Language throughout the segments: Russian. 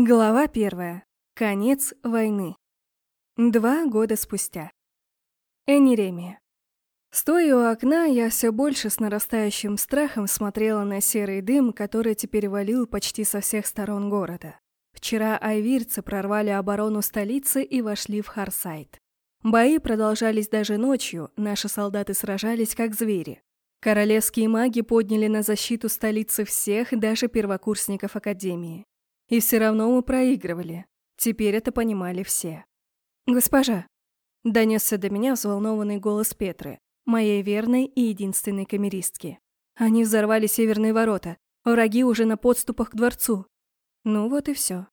Глава первая. Конец войны. Два года спустя. Энеремия. Стоя у окна, я все больше с нарастающим страхом смотрела на серый дым, который теперь валил почти со всех сторон города. Вчера айвирцы прорвали оборону столицы и вошли в Харсайт. Бои продолжались даже ночью, наши солдаты сражались как звери. Королевские маги подняли на защиту столицы всех, даже первокурсников Академии. И все равно мы проигрывали. Теперь это понимали все. «Госпожа!» — донесся до меня взволнованный голос Петры, моей верной и единственной камеристки. Они взорвали северные ворота. Враги уже на подступах к дворцу. Ну вот и все.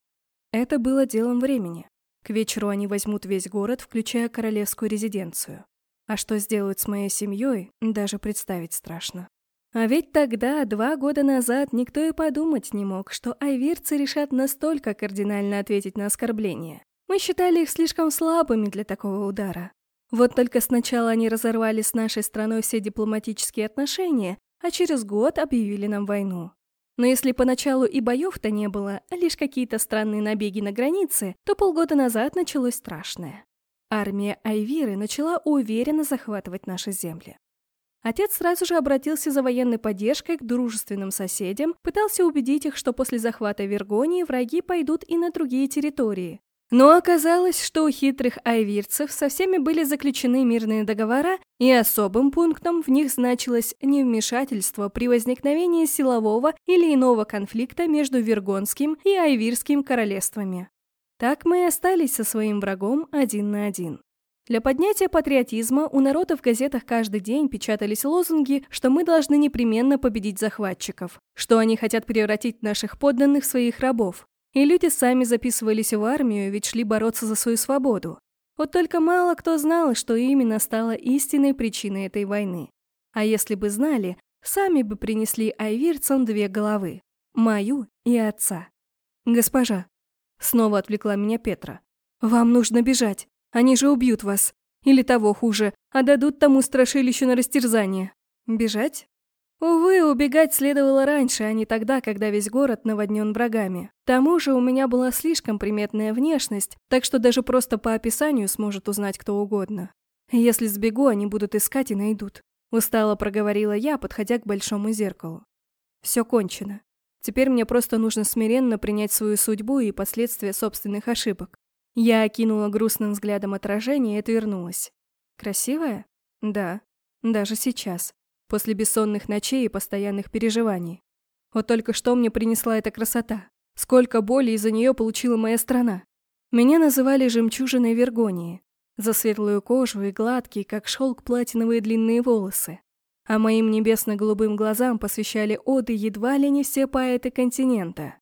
Это было делом времени. К вечеру они возьмут весь город, включая королевскую резиденцию. А что сделают с моей семьей, даже представить страшно. А ведь тогда, два года назад, никто и подумать не мог, что айвирцы решат настолько кардинально ответить на оскорбление. Мы считали их слишком слабыми для такого удара. Вот только сначала они разорвали с нашей страной все дипломатические отношения, а через год объявили нам войну. Но если поначалу и боев-то не было, а лишь какие-то странные набеги на границе, то полгода назад началось страшное. Армия Айвиры начала уверенно захватывать наши земли. Отец сразу же обратился за военной поддержкой к дружественным соседям, пытался убедить их, что после захвата Вергонии враги пойдут и на другие территории. Но оказалось, что у хитрых айвирцев со всеми были заключены мирные договора, и особым пунктом в них значилось невмешательство при возникновении силового или иного конфликта между Вергонским и Айвирским королевствами. Так мы и остались со своим врагом один на один. Для поднятия патриотизма у народа в газетах каждый день печатались лозунги, что мы должны непременно победить захватчиков, что они хотят превратить наших подданных в своих рабов. И люди сами записывались в армию, ведь шли бороться за свою свободу. Вот только мало кто знал, что именно стало истинной причиной этой войны. А если бы знали, сами бы принесли айвирцам две головы. Мою и отца. «Госпожа», — снова отвлекла меня Петра, — «вам нужно бежать. Они же убьют вас. Или того хуже, отдадут тому страшилищу на растерзание. Бежать? Увы, убегать следовало раньше, а не тогда, когда весь город наводнен врагами. К тому же у меня была слишком приметная внешность, так что даже просто по описанию сможет узнать кто угодно. Если сбегу, они будут искать и найдут. Устало проговорила я, подходя к большому зеркалу. Все кончено. Теперь мне просто нужно смиренно принять свою судьбу и последствия собственных ошибок. Я окинула грустным взглядом отражение и отвернулась. Красивая? Да. Даже сейчас. После бессонных ночей и постоянных переживаний. Вот только что мне принесла эта красота. Сколько боли из-за нее получила моя страна. Меня называли жемчужиной Вергонии. За светлую кожу и гладкие, как шелк, платиновые длинные волосы. А моим небесно-голубым глазам посвящали оды едва ли не все поэты континента.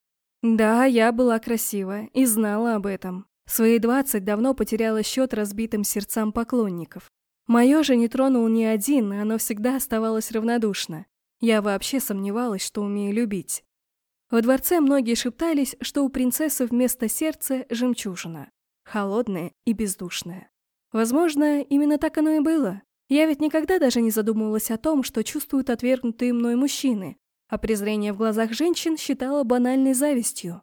Да, я была красива и знала об этом. Свои двадцать давно потеряла счет разбитым сердцам поклонников. Мое же не тронул ни один, оно всегда оставалось равнодушно. Я вообще сомневалась, что умею любить. Во дворце многие шептались, что у принцессы вместо сердца жемчужина. Холодная и бездушная. Возможно, именно так оно и было. Я ведь никогда даже не задумывалась о том, что чувствуют отвергнутые мной мужчины, а презрение в глазах женщин считала банальной завистью.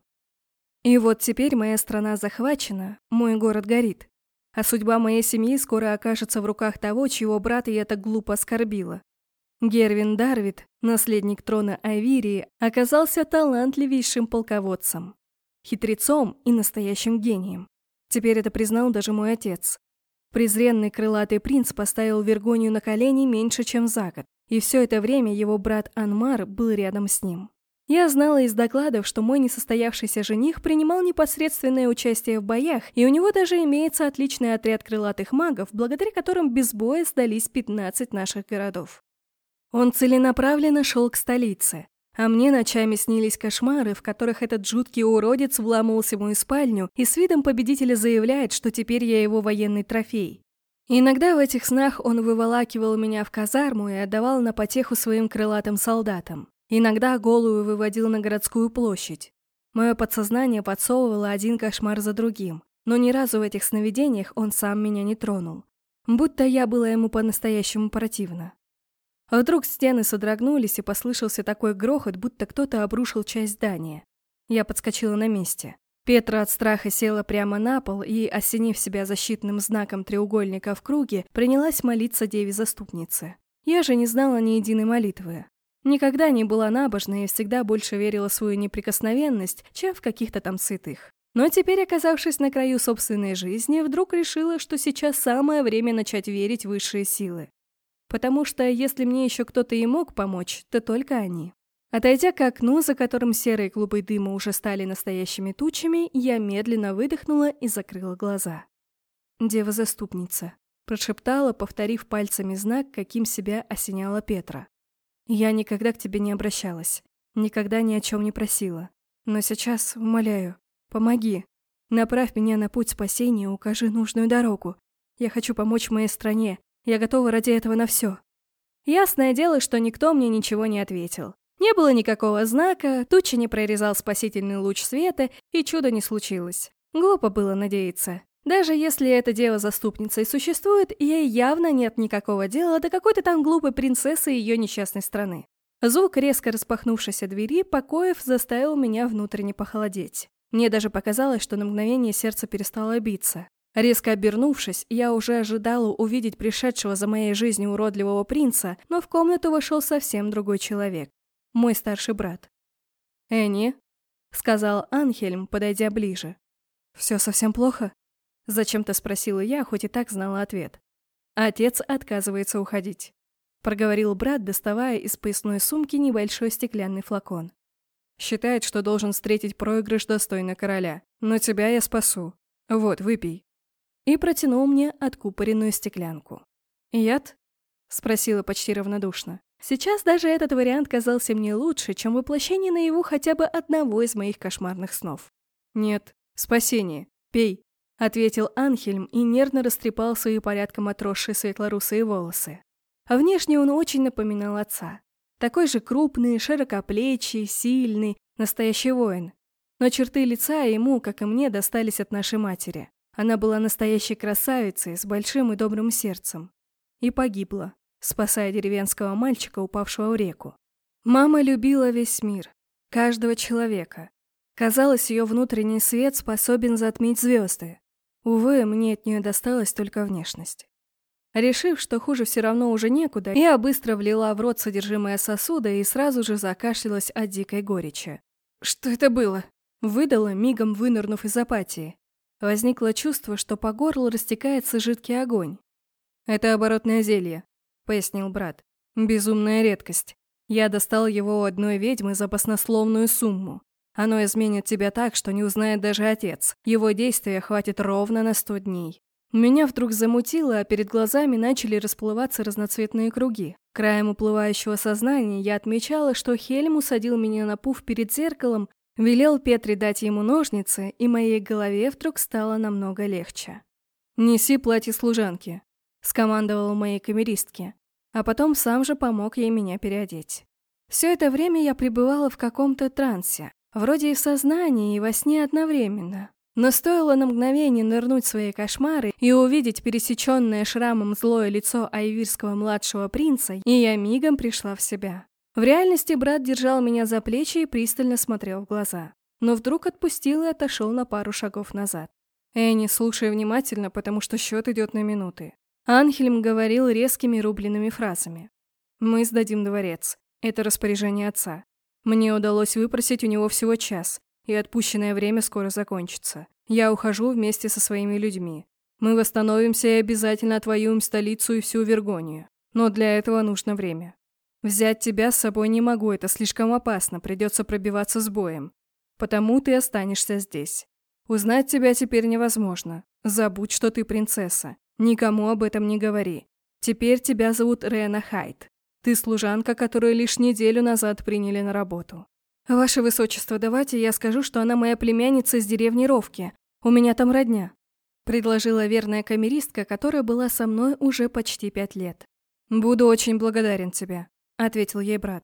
И вот теперь моя страна захвачена, мой город горит. А судьба моей семьи скоро окажется в руках того, чьего брата я так глупо оскорбила. Гервин Дарвид, наследник трона Айвирии, оказался талантливейшим полководцем, хитрецом и настоящим гением. Теперь это признал даже мой отец. Презренный крылатый принц поставил Вергонию на колени меньше, чем за год, и все это время его брат Анмар был рядом с ним. Я знала из докладов, что мой несостоявшийся жених принимал непосредственное участие в боях, и у него даже имеется отличный отряд крылатых магов, благодаря которым без боя сдались 15 наших городов. Он целенаправленно шел к столице, а мне ночами снились кошмары, в которых этот жуткий уродец вламывался в мою спальню и с видом победителя заявляет, что теперь я его военный трофей. Иногда в этих снах он выволакивал меня в казарму и отдавал на потеху своим крылатым солдатам. Иногда голову выводил на городскую площадь. Мое подсознание подсовывало один кошмар за другим, но ни разу в этих сновидениях он сам меня не тронул. Будто я была ему по-настоящему противна. А вдруг стены содрогнулись и послышался такой грохот, будто кто-то обрушил часть здания. Я подскочила на месте. Петра от страха села прямо на пол и, осенив себя защитным знаком треугольника в круге, принялась молиться Деве-заступнице. Я же не знала ни единой молитвы. Никогда не была набожной и всегда больше верила в свою неприкосновенность, чем в каких-то там святых. Но теперь, оказавшись на краю собственной жизни, вдруг решила, что сейчас самое время начать верить в высшие силы. Потому что если мне еще кто-то и мог помочь, то только они. Отойдя к окну, за которым серые клубы дыма уже стали настоящими тучами, я медленно выдохнула и закрыла глаза. «Дева-заступница», — прошептала, повторив пальцами знак, каким себя осеняла Петра. «Я никогда к тебе не обращалась, никогда ни о чем не просила. Но сейчас, умоляю, помоги. Направь меня на путь спасения, укажи нужную дорогу. Я хочу помочь моей стране, я готова ради этого на все». Ясное дело, что никто мне ничего не ответил. Не было никакого знака, тучи не прорезал спасительный луч света, и чудо не случилось. Глупо было надеяться. Даже если эта дева-заступница и существует, ей явно нет никакого дела до какой-то там глупой принцессы ее несчастной страны. Звук резко распахнувшейся двери покоев заставил меня внутренне похолодеть. Мне даже показалось, что на мгновение сердце перестало биться. Резко обернувшись, я уже ожидала увидеть пришедшего за моей жизнью уродливого принца, но в комнату вошел совсем другой человек мой старший брат. «Энни», — сказал Анхельм, подойдя ближе. «Все совсем плохо?» — зачем-то спросила я, хоть и так знала ответ. «Отец отказывается уходить», — проговорил брат, доставая из поясной сумки небольшой стеклянный флакон. «Считает, что должен встретить проигрыш достойно короля, но тебя я спасу. Вот, выпей». И протянул мне откупоренную стеклянку. «Яд?» — спросила почти равнодушно. Сейчас даже этот вариант казался мне лучше, чем воплощение наяву хотя бы одного из моих кошмарных снов. «Нет, спасение, пей», — ответил Анхельм и нервно растрепал свои порядком отросшие светлорусые волосы. А внешне он очень напоминал отца. Такой же крупный, широкоплечий, сильный, настоящий воин. Но черты лица ему, как и мне, достались от нашей матери. Она была настоящей красавицей с большим и добрым сердцем. И погибла спасая деревенского мальчика, упавшего в реку. Мама любила весь мир, каждого человека. Казалось, ее внутренний свет способен затмить звезды. Увы, мне от нее досталась только внешность. Решив, что хуже все равно уже некуда, я быстро влила в рот содержимое сосуда и сразу же закашлялась от дикой горечи. «Что это было?» Выдала, мигом вынырнув из апатии. Возникло чувство, что по горлу растекается жидкий огонь. «Это оборотное зелье», пояснил брат. «Безумная редкость. Я достал его у одной ведьмы за баснословную сумму. Оно изменит тебя так, что не узнает даже отец. Его действия хватит ровно на сто дней». Меня вдруг замутило, а перед глазами начали расплываться разноцветные круги. Краем уплывающего сознания я отмечала, что Хельм усадил меня на пуф перед зеркалом, велел Петре дать ему ножницы, и моей голове вдруг стало намного легче. «Неси платье служанки», — скомандовала моей камеристке а потом сам же помог ей меня переодеть. Все это время я пребывала в каком-то трансе, вроде и в сознании, и во сне одновременно. Но стоило на мгновение нырнуть в свои кошмары и увидеть пересеченное шрамом злое лицо айвирского младшего принца, и я мигом пришла в себя. В реальности брат держал меня за плечи и пристально смотрел в глаза. Но вдруг отпустил и отошел на пару шагов назад. «Энни, слушай внимательно, потому что счет идет на минуты. Анхельм говорил резкими рубленными фразами. «Мы сдадим дворец. Это распоряжение отца. Мне удалось выпросить у него всего час, и отпущенное время скоро закончится. Я ухожу вместе со своими людьми. Мы восстановимся и обязательно отвоюем столицу и всю Вергонию. Но для этого нужно время. Взять тебя с собой не могу, это слишком опасно, придется пробиваться с боем. Потому ты останешься здесь. Узнать тебя теперь невозможно. Забудь, что ты принцесса. Никому об этом не говори. Теперь тебя зовут Рена Хайт. Ты служанка, которую лишь неделю назад приняли на работу. Ваше Высочество, давайте я скажу, что она моя племянница из деревни Ровки. У меня там родня. Предложила верная камеристка, которая была со мной уже почти пять лет. «Буду очень благодарен тебе», — ответил ей брат.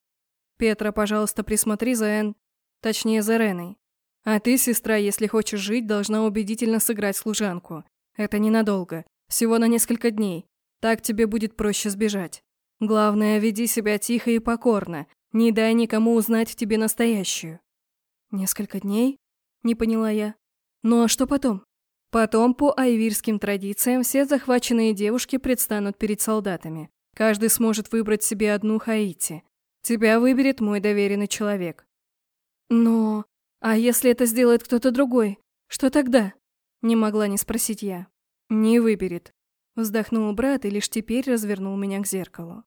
«Петра, пожалуйста, присмотри за Эн... Точнее, за Реной. А ты, сестра, если хочешь жить, должна убедительно сыграть служанку. Это ненадолго. Всего на несколько дней. Так тебе будет проще сбежать. Главное, веди себя тихо и покорно. Не дай никому узнать в тебе настоящую». «Несколько дней?» — не поняла я. Ну а что потом? Потом, по айвирским традициям, все захваченные девушки предстанут перед солдатами. Каждый сможет выбрать себе одну Хаити. Тебя выберет мой доверенный человек. Но... А если это сделает кто-то другой? Что тогда? Не могла не спросить я. Не выберет. Вздохнул брат и лишь теперь развернул меня к зеркалу.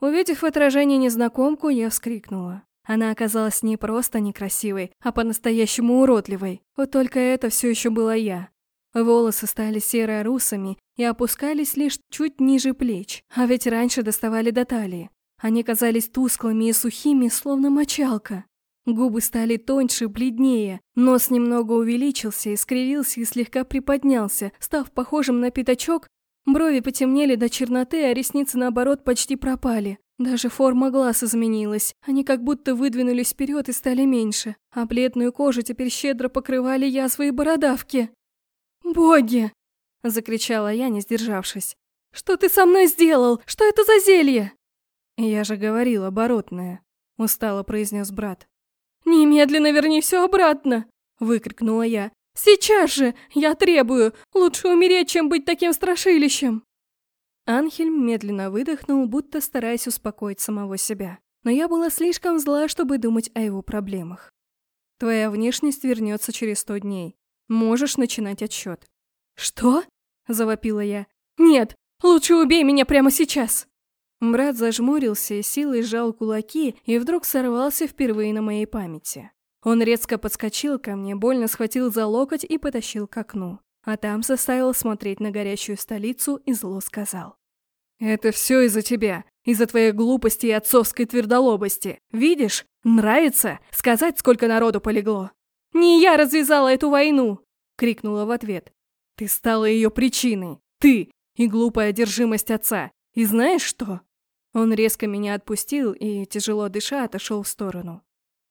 Увидев в отражении незнакомку, я вскрикнула. Она оказалась не просто некрасивой, а по-настоящему уродливой. Вот только это все еще была я. Волосы стали серо-русыми и опускались лишь чуть ниже плеч, а ведь раньше доставали до талии. Они казались тусклыми и сухими, словно мочалка. Губы стали тоньше, бледнее, нос немного увеличился, искривился и слегка приподнялся, став похожим на пятачок, брови потемнели до черноты, а ресницы, наоборот, почти пропали. Даже форма глаз изменилась, они как будто выдвинулись вперед и стали меньше, а бледную кожу теперь щедро покрывали язвы и бородавки. «Боги!» — закричала я, не сдержавшись. «Что ты со мной сделал? Что это за зелье?» «Я же говорил, оборотное», — устало произнес брат. «Немедленно верни все обратно!» — выкрикнула я. «Сейчас же! Я требую! Лучше умереть, чем быть таким страшилищем!» Анхельм медленно выдохнул, будто стараясь успокоить самого себя. Но я была слишком зла, чтобы думать о его проблемах. «Твоя внешность вернется через сто дней. Можешь начинать отсчет. «Что?» – завопила я. «Нет, лучше убей меня прямо сейчас!» Брат зажмурился силой сжал кулаки и вдруг сорвался впервые на моей памяти. Он резко подскочил ко мне, больно схватил за локоть и потащил к окну. А там заставил смотреть на горящую столицу и зло сказал. «Это все из-за тебя, из-за твоей глупости и отцовской твердолобости. Видишь? Нравится? Сказать, сколько народу полегло?» «Не я развязала эту войну!» — крикнула в ответ. «Ты стала ее причиной! Ты! И глупая одержимость отца! И знаешь что?» Он резко меня отпустил и, тяжело дыша, отошел в сторону.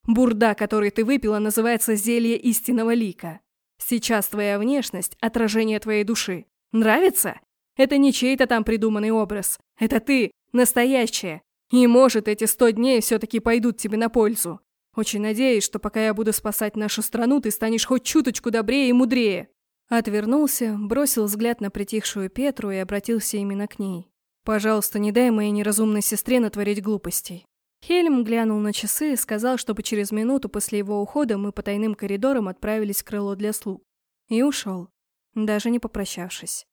«Бурда, который ты выпила, называется зелье истинного лика. Сейчас твоя внешность — отражение твоей души. Нравится? Это не чей-то там придуманный образ. Это ты, настоящая. И, может, эти сто дней все-таки пойдут тебе на пользу. Очень надеюсь, что пока я буду спасать нашу страну, ты станешь хоть чуточку добрее и мудрее». Отвернулся, бросил взгляд на притихшую Петру и обратился именно к ней. «Пожалуйста, не дай моей неразумной сестре натворить глупостей». Хельм глянул на часы и сказал, чтобы через минуту после его ухода мы по тайным коридорам отправились в крыло для слуг. И ушел, даже не попрощавшись.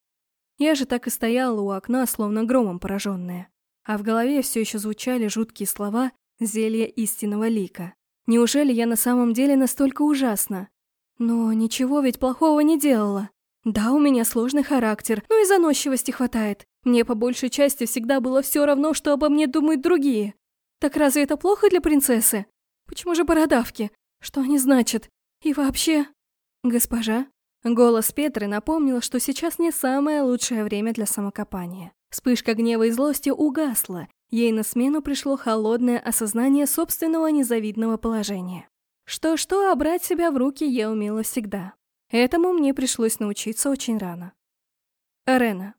Я же так и стояла у окна, словно громом пораженная. А в голове все еще звучали жуткие слова «Зелье истинного лика». Неужели я на самом деле настолько ужасна? Но ничего ведь плохого не делала. Да, у меня сложный характер, но и заносчивости хватает. Мне по большей части всегда было все равно, что обо мне думают другие. Так разве это плохо для принцессы? Почему же бородавки? Что они значат? И вообще... Госпожа? Голос Петры напомнил, что сейчас не самое лучшее время для самокопания. Вспышка гнева и злости угасла, Ей на смену пришло холодное осознание собственного незавидного положения. Что-что, а брать себя в руки я умела всегда. Этому мне пришлось научиться очень рано. Арена.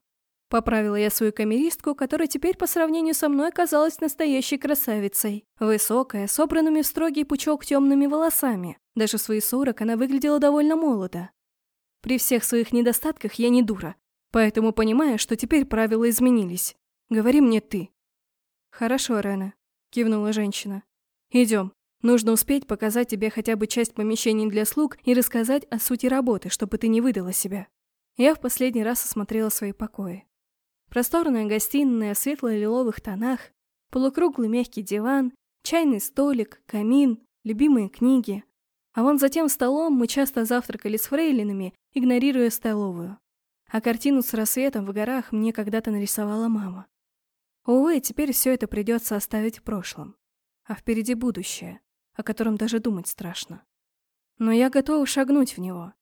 Поправила я свою камеристку, которая теперь по сравнению со мной казалась настоящей красавицей. Высокая, собранными в строгий пучок темными волосами. Даже в свои сорок она выглядела довольно молодо. При всех своих недостатках я не дура, поэтому понимаю, что теперь правила изменились. Говори мне ты. «Хорошо, Рена», — кивнула женщина. «Идем. Нужно успеть показать тебе хотя бы часть помещений для слуг и рассказать о сути работы, чтобы ты не выдала себя». Я в последний раз осмотрела свои покои. Просторная гостиная в светло-лиловых тонах, полукруглый мягкий диван, чайный столик, камин, любимые книги. А вон за тем столом мы часто завтракали с фрейлинами, игнорируя столовую. А картину с рассветом в горах мне когда-то нарисовала мама. Увы, теперь все это придется оставить в прошлом. А впереди будущее, о котором даже думать страшно. Но я готова шагнуть в него.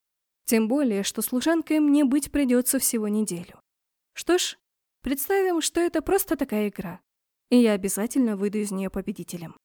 Тем более, что служанкой мне быть придется всего неделю. Что ж, представим, что это просто такая игра. И я обязательно выйду из нее победителем.